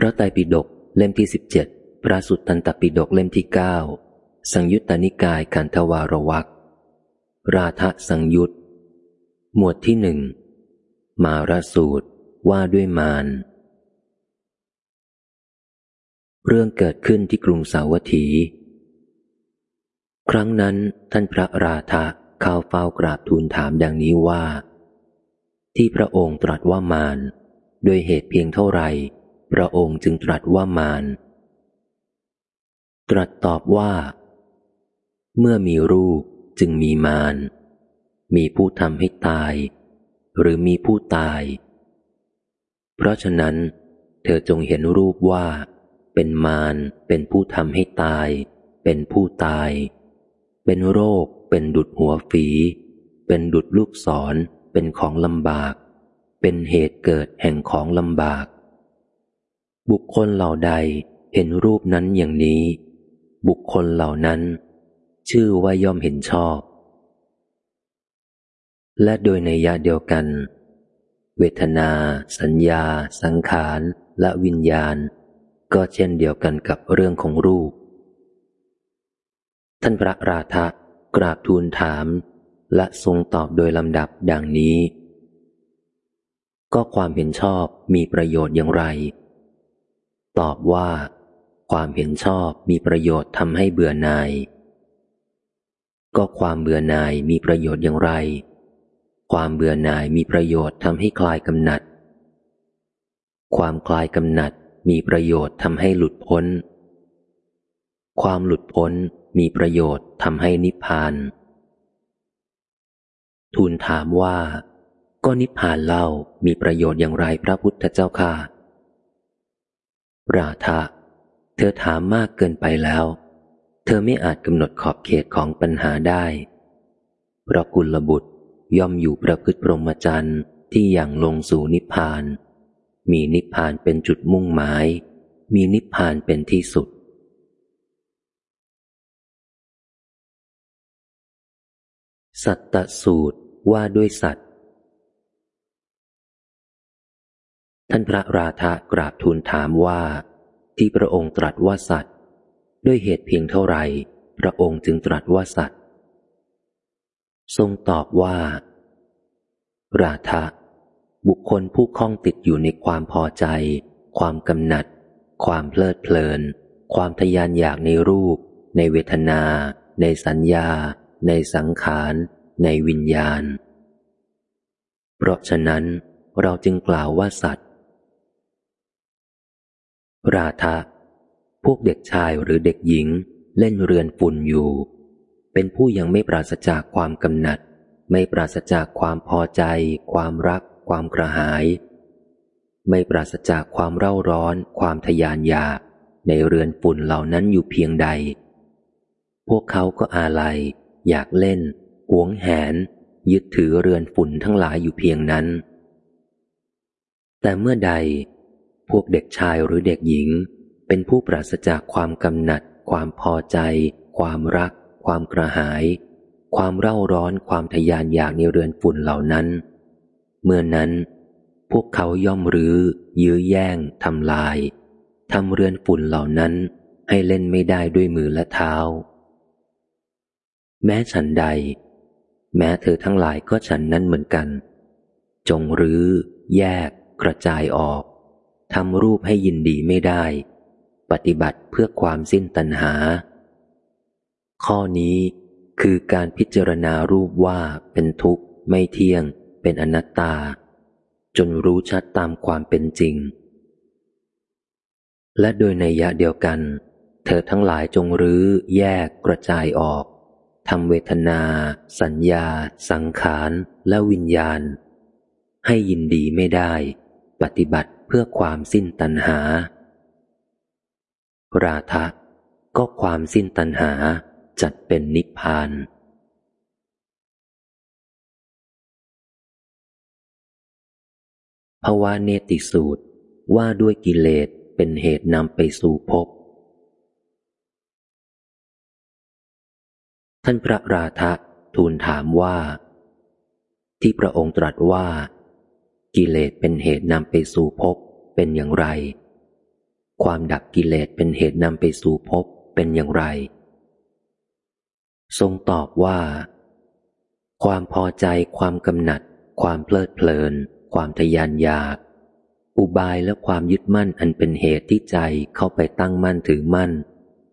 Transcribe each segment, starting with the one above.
พระไตรปิฎกเล่มที่สิบเจ็ดพระสุตตันตปิฎกเล่มที่เก้าสังยุตตนิกายขันธวารวักราทะสังยุตหมวดที่หนึ่งมาราสูตรว่าด้วยมารเรื่องเกิดขึ้นที่กรุงสาวัตถี ครั้งนั้นท่านพระราธะเข้าเฝ้ากราบทูลถามดังนี้ว่า ที่พระองค์ตรัสว่ามารด้วยเหตุเพียงเท่าไหร่ พระองค์จึงตรัสว่ามารตรัสตอบว่า เมื่อมีรูปจึงมีมาร มีผู้ทำให้ตาย หรือมีผู้ตาย เพราะฉะนั้น เธอจงเห็นรูปว่า เป็นมารเป็นผู้ทำให้ตาย เป็นผู้ตาย เป็นโรค เป็นดุดหัวฝี เป็นดุดลูกศร เป็นของลำบาก เป็นเหตุเกิดแห่งของลำบาก บุคคลเหล่าใดเห็นรูปนั้นอย่างนี้ บุคคลเหล่านั้น ชื่อว่าย่อมเห็นชอบ และโดยในยาเดียวกัน เวทนา สัญญา สังขารและวิญญาณ ก็เช่นเดียวกันกับเรื่องของรูป ท่านพระราธะกราบทูลถาม และทรงตอบโดยลำดับดังนี้ ก็ความเห็นชอบมีประโยชน์อย่างไร ตอบว่า ความเห็นชอบมีประโยชน์ทำให้เบื่อหน่าย ก็ความเบื่อหน่ายมีประโยชน์อย่างไร ความเบื่อหน่ายมีประโยชน์ทำให้คลายกำหนัด ความคลายกำหนัดมีประโยชน์ทำให้หลุดพ้น ความหลุดพ้นมีประโยชน์ทำให้นิพพาน ทูลถามว่า ก็นิพพานเล่ามีประโยชน์อย่างไรพระพุทธเจ้าค่ะ ราธะ เธอถามมากเกินไปแล้ว เธอไม่อาจกำหนดขอบเขตของปัญหาได้เพราะกุลบุตรย่อมอยู่ประพฤติพรหมจรรย์ที่อย่างลงสู่นิพพาน มีนิพพานเป็นจุดมุ่งหมาย มีนิพพานเป็นที่สุด สัตตสูตรว่าด้วยสัตว ท่านพระราธากราบทูลถามว่า ที่พระองค์ตรัสว่าสัตว์ ด้วยเหตุเพียงเท่าไรพระองค์จึงตรัสว่าสัตว์ ทรงตอบว่า ราธะบุคคลผู้คล้องติดอยู่ในความพอใจ ความกำหนัด ความเพลิดเพลิน ความทยานอยากในรูป ในเวทนา ในสัญญา ในสังขาร ในวิญญาณ เพราะฉะนั้นเราจึงกล่าวว่าสัตว์ ราธะ พวกเด็กชายหรือเด็กหญิง เล่นเรือนฝุ่นอยู่ เป็นผู้ยังไม่ปราศจากความกำหนัด ไม่ปราศจากความพอใจ ความรัก ความกระหาย ไม่ปราศจากความเร่าร้อน ความทยานอยาก ในเรือนฝุ่นเหล่านั้นอยู่เพียงใด พวกเขาก็อาลัย อยากเล่น หวงแหน ยึดถือเรือนฝุ่นทั้งหลายอยู่เพียงนั้น แต่เมื่อใด พวกเด็กชายหรือเด็กหญิง เป็นผู้ปราศจากความกำหนัด ความพอใจ ความรัก ความกระหาย ความเร่าร้อนความทยานอยากในเรือนฝุ่นเหล่านั้น เมื่อนั้น พวกเขาย่อมรื้อ ยื้อแย่งทำลายทำเรือนฝุ่นเหล่านั้นให้เล่นไม่ได้ด้วยมือและเท้า แม้ฉันใด แม้เธอทั้งหลายก็ฉันนั้นเหมือนกัน จงรื้อ แยก กระจายออก ทำรูปให้ยินดีไม่ได้ ปฏิบัติเพื่อความสิ้นตัณหา ข้อนี้คือการพิจารณารูปว่าเป็นทุกข์ ไม่เที่ยง เป็นอนัตตา จนรู้ชัดตามความเป็นจริง และโดยในยะเดียวกัน เธอทั้งหลายจงรื้อ แยกกระจายออกทำเวทนา สัญญา สังขาร และวิญญาณ ให้ยินดีไม่ได้ ปฏิบัติเพื่อความสิ้นตัณหา ราทะก็ความสิ้นตัณหาจัดเป็นนิพพาน ภาวะเนติสูตรว่าด้วยกิเลสเป็นเหตุนำไปสู่ภพ ท่านพระราธะทูลถามว่า ที่พระองค์ตรัสว่า กิเลสเป็นเหตุนำไปสู่ภพเป็นอย่างไร ความดับกิเลสเป็นเหตุนำไปสู่ภพเป็นอย่างไร ทรงตอบว่า ความพอใจความกำหนัด ความเพลิดเพลิน ความทยานอยาก อุบายและความยึดมั่นอันเป็นเหตุที่ใจเข้าไปตั้งมั่นถือมั่น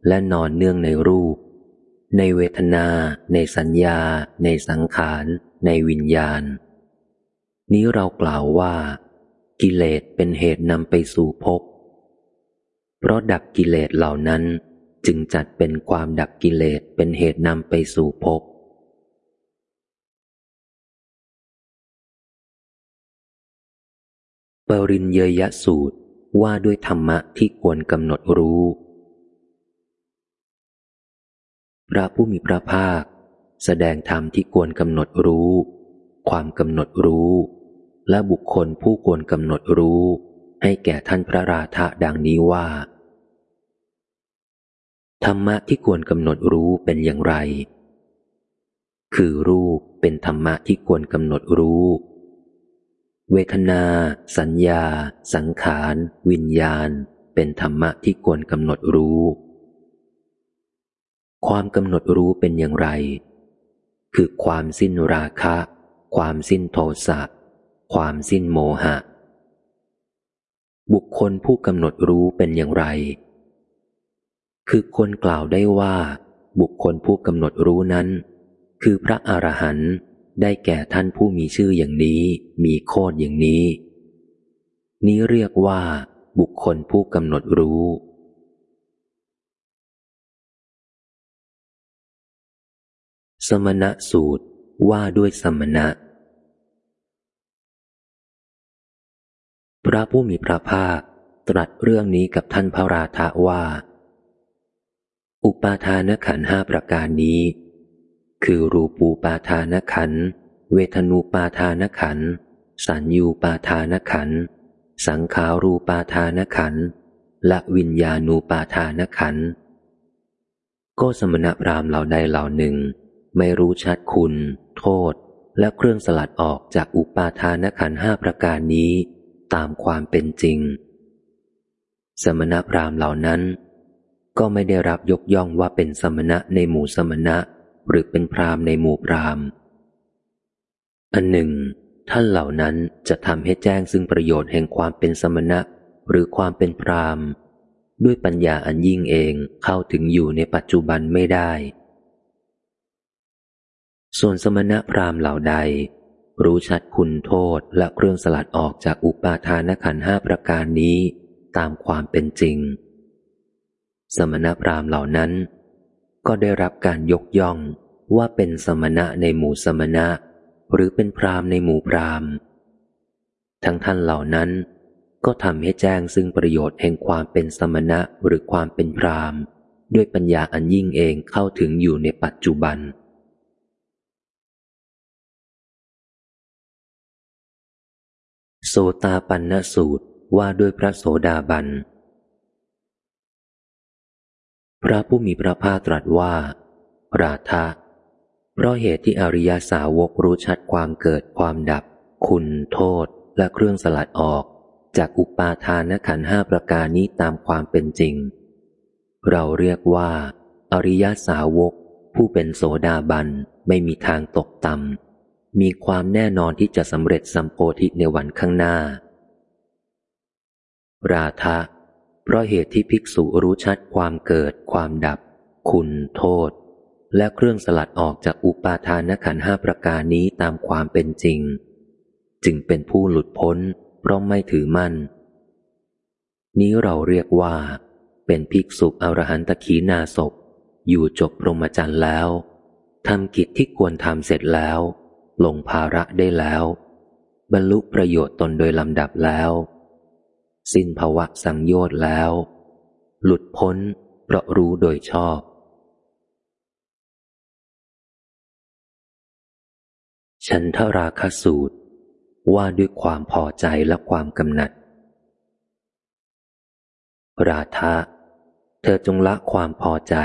และนอนเนื่องในรูป ในเวทนา ในสัญญา ในสังขาร ในวิญญาณ นี้เรากล่าวว่า กิเลสเป็นเหตุนำไปสู่ภพ เพราะดับกิเลสเหล่านั้นจึงจัดเป็นความดับกิเลสเป็นเหตุนำไปสู่ภพปริญเยยะสูตรว่าด้วยธรรมะที่ควรกำหนดรู้ พระผู้มีพระภาค แสดงธรรมที่ควรกำหนดรู้ ความกำหนดรู้ และบุคคลผู้ควรกำหนดรู้ ให้แก่ท่านพระราธะดังนี้ว่า ธรรมะที่ควรกำหนดรู้เป็นอย่างไร คือรูปเป็นธรรมะที่ควรกำหนดรู้ เวทนา สัญญา สังขาร วิญญาณ เป็นธรรมะที่ควรกำหนดรู้ ความกำหนดรู้เป็นอย่างไรคือความสิ้นราคะ ความสิ้นโทสะ ความสิ้นโมหะ บุคคลผู้กำหนดรู้เป็นอย่างไร คือคนกล่าวได้ว่า บุคคลผู้กำหนดรู้นั้น คือพระอรหันต์ได้แก่ท่านผู้มีชื่ออย่างนี้ มีโคดอย่างนี้ นี้เรียกว่า บุคคลผู้กำหนดรู้สมณะสูตรว่าด้วยสมณะ พระผู้มีพระภาคตรัสเรื่องนี้กับท่านพระราธะว่า อุปาทานขันห้าประการนี้ คือรูปูปาทานขัน เวทนูปาทานขัน สัญญูปาทานขัน สังขารูปาทานขัน และวิญญาณูปาทานขัน ก็สมณพราหมณ์เหล่าใดเหล่าหนึ่ง ไม่รู้ชัดคุณ โทษ และเครื่องสลัดออกจากอุปาทานขันห้าประการนี้ ตามความเป็นจริง สมณพราหมณ์เหล่านั้น ก็ไม่ได้รับยกย่องว่าเป็นสมณะในหมู่สมณะ หรือเป็นพรามในหมู่พรามอันหนึ่ง ท่านเหล่านั้นจะทำให้แจ้งซึ่งประโยชน์แห่งความเป็นสมณะหรือความเป็นพรามด้วยปัญญาอันยิ่งเองเข้าถึงอยู่ในปัจจุบันไม่ได้ ส่วนสมณะพราหมเหล่าใด รู้ชัดคุณโทษและเครื่องสลัดออกจากอุปาทานขันห้าประการนี้ตามความเป็นจริง สมณพราหมณ์เหล่านั้น ก็ได้รับการยกย่องว่าเป็นสมณะในหมู่สมณะ หรือเป็นพราหมณ์ในหมู่พราหมณ์ ทั้งท่านเหล่านั้นก็ทำให้แจ้งซึ่งประโยชน์แห่งความเป็นสมณะหรือความเป็นพราหมณ์ ด้วยปัญญาอันยิ่งเองเข้าถึงอยู่ในปัจจุบัน สตาปันนสูตรว่าด้วยพระโสดาบัน พระผู้มีพระภาคตรัสว่าราธะเพราะเหตุที่อริยาสาวกรู้ชัดความเกิดความดับ คุณโทษและเครื่องสลัดออก จากอุปาทานขันห้าประการนี้ตามความเป็นจริง เราเรียกว่า อริยาสาวกผู้เป็นโสดาบันไม่มีทางตกต่ำ มีความแน่นอนที่จะสำเร็จสัมโพธิในวันข้างหน้า ราธะเพราะเหตุที่ภิกษุรู้ชัดความเกิด ความดับ คุณโทษ และเครื่องสลัดออกจากอุปาทานขันห้าประการนี้ตามความเป็นจริง จึงเป็นผู้หลุดพ้น เพราะไม่ถือมั่น นี้เราเรียกว่า เป็นภิกษุอรหันตขีนาศพอยู่จบพรหมจรรย์แล้วทำกิจที่ควรทำเสร็จแล้ว ลงภาระได้แล้ว บรรลุประโยชน์ตนโดยลำดับแล้ว สิ้นภาวะสังโยชน์แล้ว หลุดพ้นเพราะรู้โดยชอบ ฉันทราคสูตรว่าด้วยความพอใจและความกำหนัด ราธะเธอจงละความพอใจ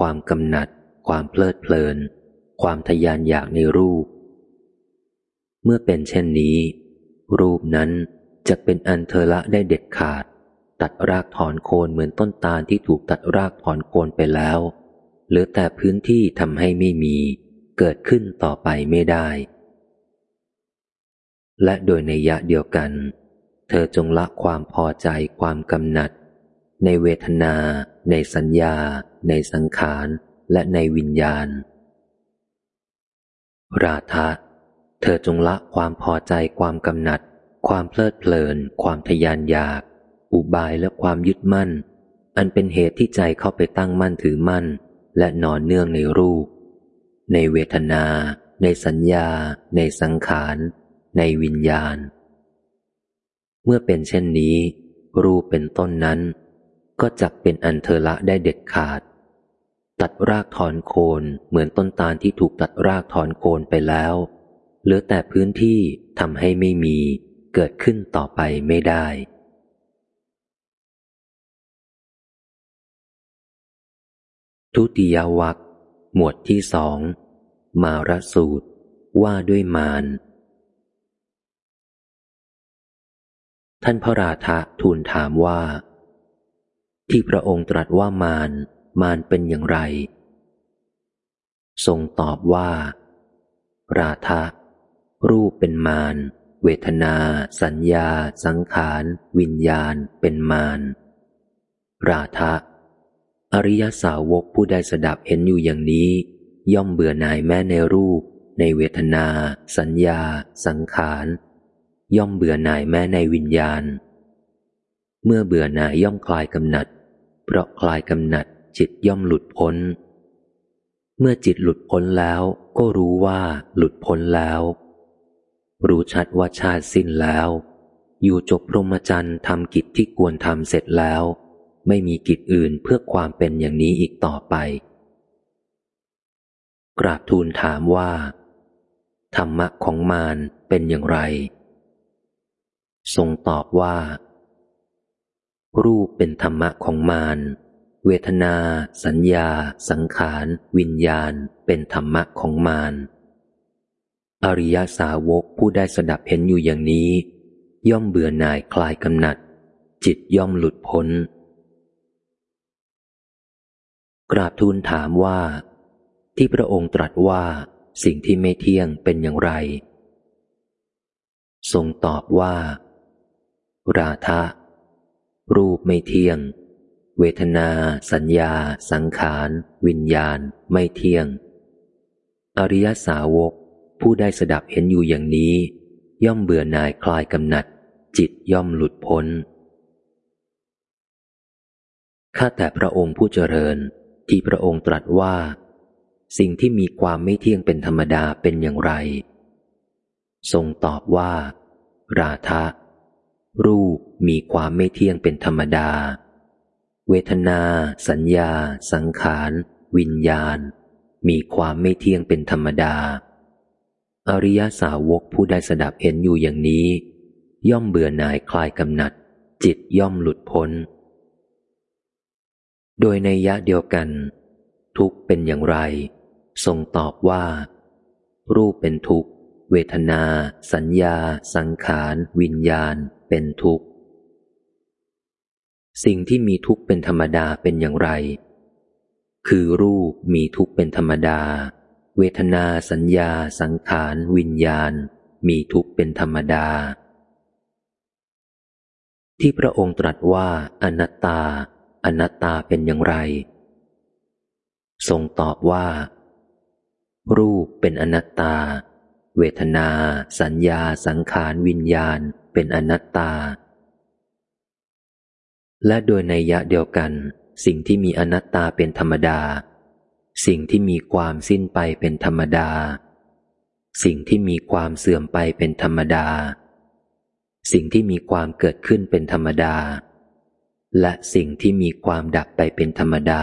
ความกำหนัด ความเพลิดเพลิน ความทยานอยากในรูป เมื่อเป็นเช่นนี้ รูปนั้นจะเป็นอันเธอละได้เด็ดขาด ตัดรากถอนโคนเหมือนต้นตาลที่ถูกตัดรากถอนโคนไปแล้ว เหลือแต่พื้นที่ทำให้ไม่มี เกิดขึ้นต่อไปไม่ได้ และโดยในยะเดียวกัน เธอจงละความพอใจความกำหนัด ในเวทนา ในสัญญา ในสังขาร และในวิญญาณ ราธะ เธอจงละความพอใจความกำหนัด ความเพลิดเพลิน ความทยานอยาก อุบายและความยึดมั่น อันเป็นเหตุที่ใจเข้าไปตั้งมั่นถือมั่น และนอนเนื่องในรูป ในเวทนา ในสัญญา ในสังขาร ในวิญญาณ เมื่อเป็นเช่นนี้ รูปเป็นต้นนั้น ก็จักเป็นอันเธอละได้เด็ดขาดตัดรากถอนโคนเหมือนต้นตาลที่ถูกตัดรากถอนโคนไปแล้ว เหลือแต่พื้นที่ทำให้ไม่มีเกิดขึ้นต่อไปไม่ได้ ทุติยวัคหมวดที่สอง มารสูตร ว่าด้วยมาร ท่านพระราธะทูลถามว่า ที่พระองค์ตรัสว่ามารมารเป็นอย่างไร ทรงตอบว่า ราธะ รูปเป็นมารเวทนา สัญญา สังขาร วิญญาณ เป็นมารราธะ อริยสาวกผู้ได้สดับเห็นอยู่อย่างนี้ ย่อมเบื่อหน่ายแม้ในรูป ในเวทนา สัญญา สังขาร ย่อมเบื่อหน่ายแม้ในวิญญาณ เมื่อเบื่อหน่ายย่อมคลายกำหนัด เพราะคลายกำหนัดจิตย่อมหลุดพ้น เมื่อจิตหลุดพ้นแล้ว ก็รู้ว่าหลุดพ้นแล้ว รู้ชัดว่าชาติสิ้นแล้ว อยู่จบพรหมจรรย์ทำกิจที่ควรทำเสร็จแล้ว ไม่มีกิจอื่นเพื่อความเป็นอย่างนี้อีกต่อไป กราบทูลถามว่า ธรรมะของมารเป็นอย่างไร ทรงตอบว่า รูปเป็นธรรมะของมารเวทนา สัญญา สังขาร วิญญาณ เป็นธรรมะของมาร อริยสาวกผู้ได้สดับเห็นอยู่อย่างนี้ ย่อมเบื่อหน่ายคลายกำหนัด จิตย่อมหลุดพ้น กราบทูลถามว่า ที่พระองค์ตรัสว่าสิ่งที่ไม่เที่ยงเป็นอย่างไร ทรงตอบว่า ราธะรูปไม่เที่ยง เวทนา สัญญา สังขาร วิญญาณ ไม่เที่ยง อริยสาวก ผู้ได้สดับเห็นอยู่อย่างนี้ ย่อมเบื่อหน่ายคลายกำหนัด จิตย่อมหลุดพ้น ข้าแต่พระองค์ผู้เจริญ ที่พระองค์ตรัสว่า สิ่งที่มีความไม่เที่ยงเป็นธรรมดาเป็นอย่างไร ทรงตอบว่า ราธะ รูปมีความไม่เที่ยงเป็นธรรมดา เวทนา สัญญา สังขาร วิญญาณ มีความไม่เที่ยงเป็นธรรมดา อริยสาวกผู้ได้สดับเห็นอยู่อย่างนี้ ย่อมเบื่อหน่ายคลายกำหนัด จิตย่อมหลุดพ้น โดยในยะเดียวกัน ทุกเป็นอย่างไร ทรงตอบว่า รูปเป็นทุกข์เวทนา สัญญา สังขาร วิญญาณ เป็นทุกข์ สิ่งที่มีทุกข์เป็นธรรมดาเป็นอย่างไร คือรูปมีทุกข์เป็นธรรมดา เวทนาสัญญา สังขารวิญญาณ มีทุกข์เป็นธรรมดา ที่พระองค์ตรัสว่าอนัตตา อนัตตาเป็นอย่างไร ทรงตอบว่า รูปเป็นอนัตตา เวทนา สัญญา สังขารวิญญาณ เป็นอนัตตา และโดยในยะเดียวกัน สิ่งที่มีอนัตตาเป็นธรรมดา สิ่งที่มีความสิ้นไปเป็นธรรมดา สิ่งที่มีความเสื่อมไปเป็นธรรมดา สิ่งที่มีความเกิดขึ้นเป็นธรรมดา และสิ่งที่มีความดับไปเป็นธรรมดา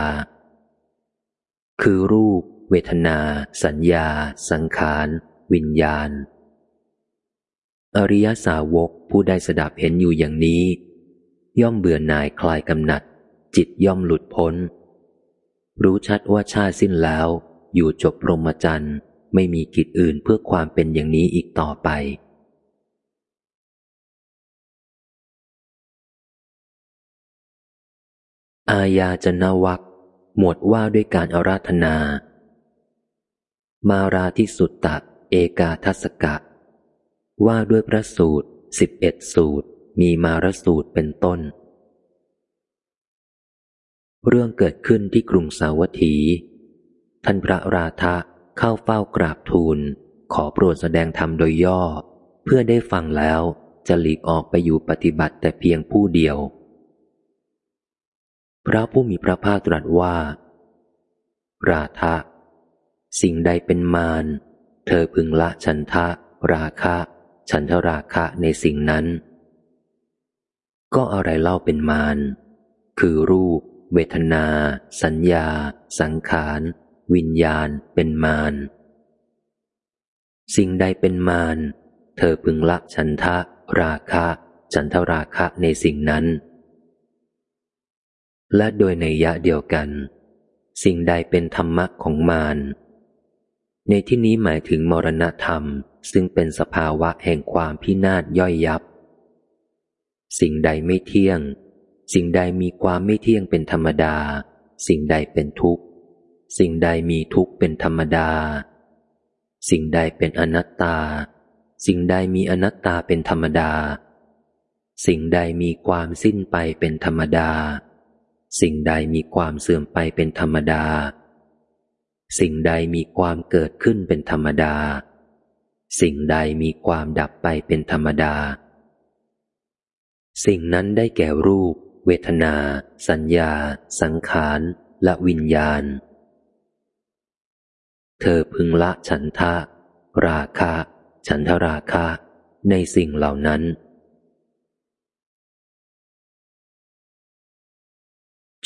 คือรูป เวทนา สัญญา สังขาร วิญญาณ อริยสาวกผู้ได้สดับเห็นอยู่อย่างนี้ ย่อมเบื่อหน่ายคลายกำหนัด จิตย่อมหลุดพ้น รู้ชัดว่าชาติสิ้นแล้ว อยู่จบพรหมจรรย์ไม่มีกิจอื่นเพื่อความเป็นอย่างนี้อีกต่อไป อาญาจนวักหมวดว่าด้วยการอาราธนา มาราทิสุตตะเอกาทัศกะ ว่าด้วยพระสูตรสิบเอ็ดสูตร มีมารสูตรเป็นต้น เรื่องเกิดขึ้นที่กรุงสาวัตถี ท่านพระราธะเข้าเฝ้ากราบทูล ขอโปรดแสดงธรรมโดยย่อ เพื่อได้ฟังแล้วจะหลีกออกไปอยู่ปฏิบัติแต่เพียงผู้เดียว พระผู้มีพระภาคตรัสว่า ราธะสิ่งใดเป็นมาร เธอพึงละฉันทะ ราคะ ฉันทราคะในสิ่งนั้น ก็อะไรเล่าเป็นมาร คือรูป เวทนา สัญญา สังขาร วิญญาณ เป็นมาร สิ่งใดเป็นมาร เธอพึงละฉันทะ ราคะ ฉันทราคะในสิ่งนั้น และโดยในยะเดียวกัน สิ่งใดเป็นธรรมะของมารในที่นี้หมายถึงมรณธรรม ซึ่งเป็นสภาวะแห่งความพินาศย่อยยับ สิ่งใดไม่เที่ยง สิ่งใดมีความไม่เที่ยงเป็นธรรมดา สิ่งใดเป็นทุกข์ สิ่งใดมีทุกข์เป็นธรรมดา สิ่งใดเป็นอนัตตา สิ่งใดมีอนัตตาเป็นธรรมดา สิ่งใดมีความสิ้นไปเป็นธรรมดา สิ่งใดมีความเสื่อมไปเป็นธรรมดา สิ่งใดมีความเกิดขึ้นเป็นธรรมดา สิ่งใดมีความดับไปเป็นธรรมดา สิ่งนั้นได้แก่รูป เวทนา สัญญา สังขารและวิญญาณ เธอพึงละฉันทะ ราคะ ฉันทราคะ ในสิ่งเหล่านั้น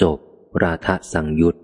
จบราธะสังยุต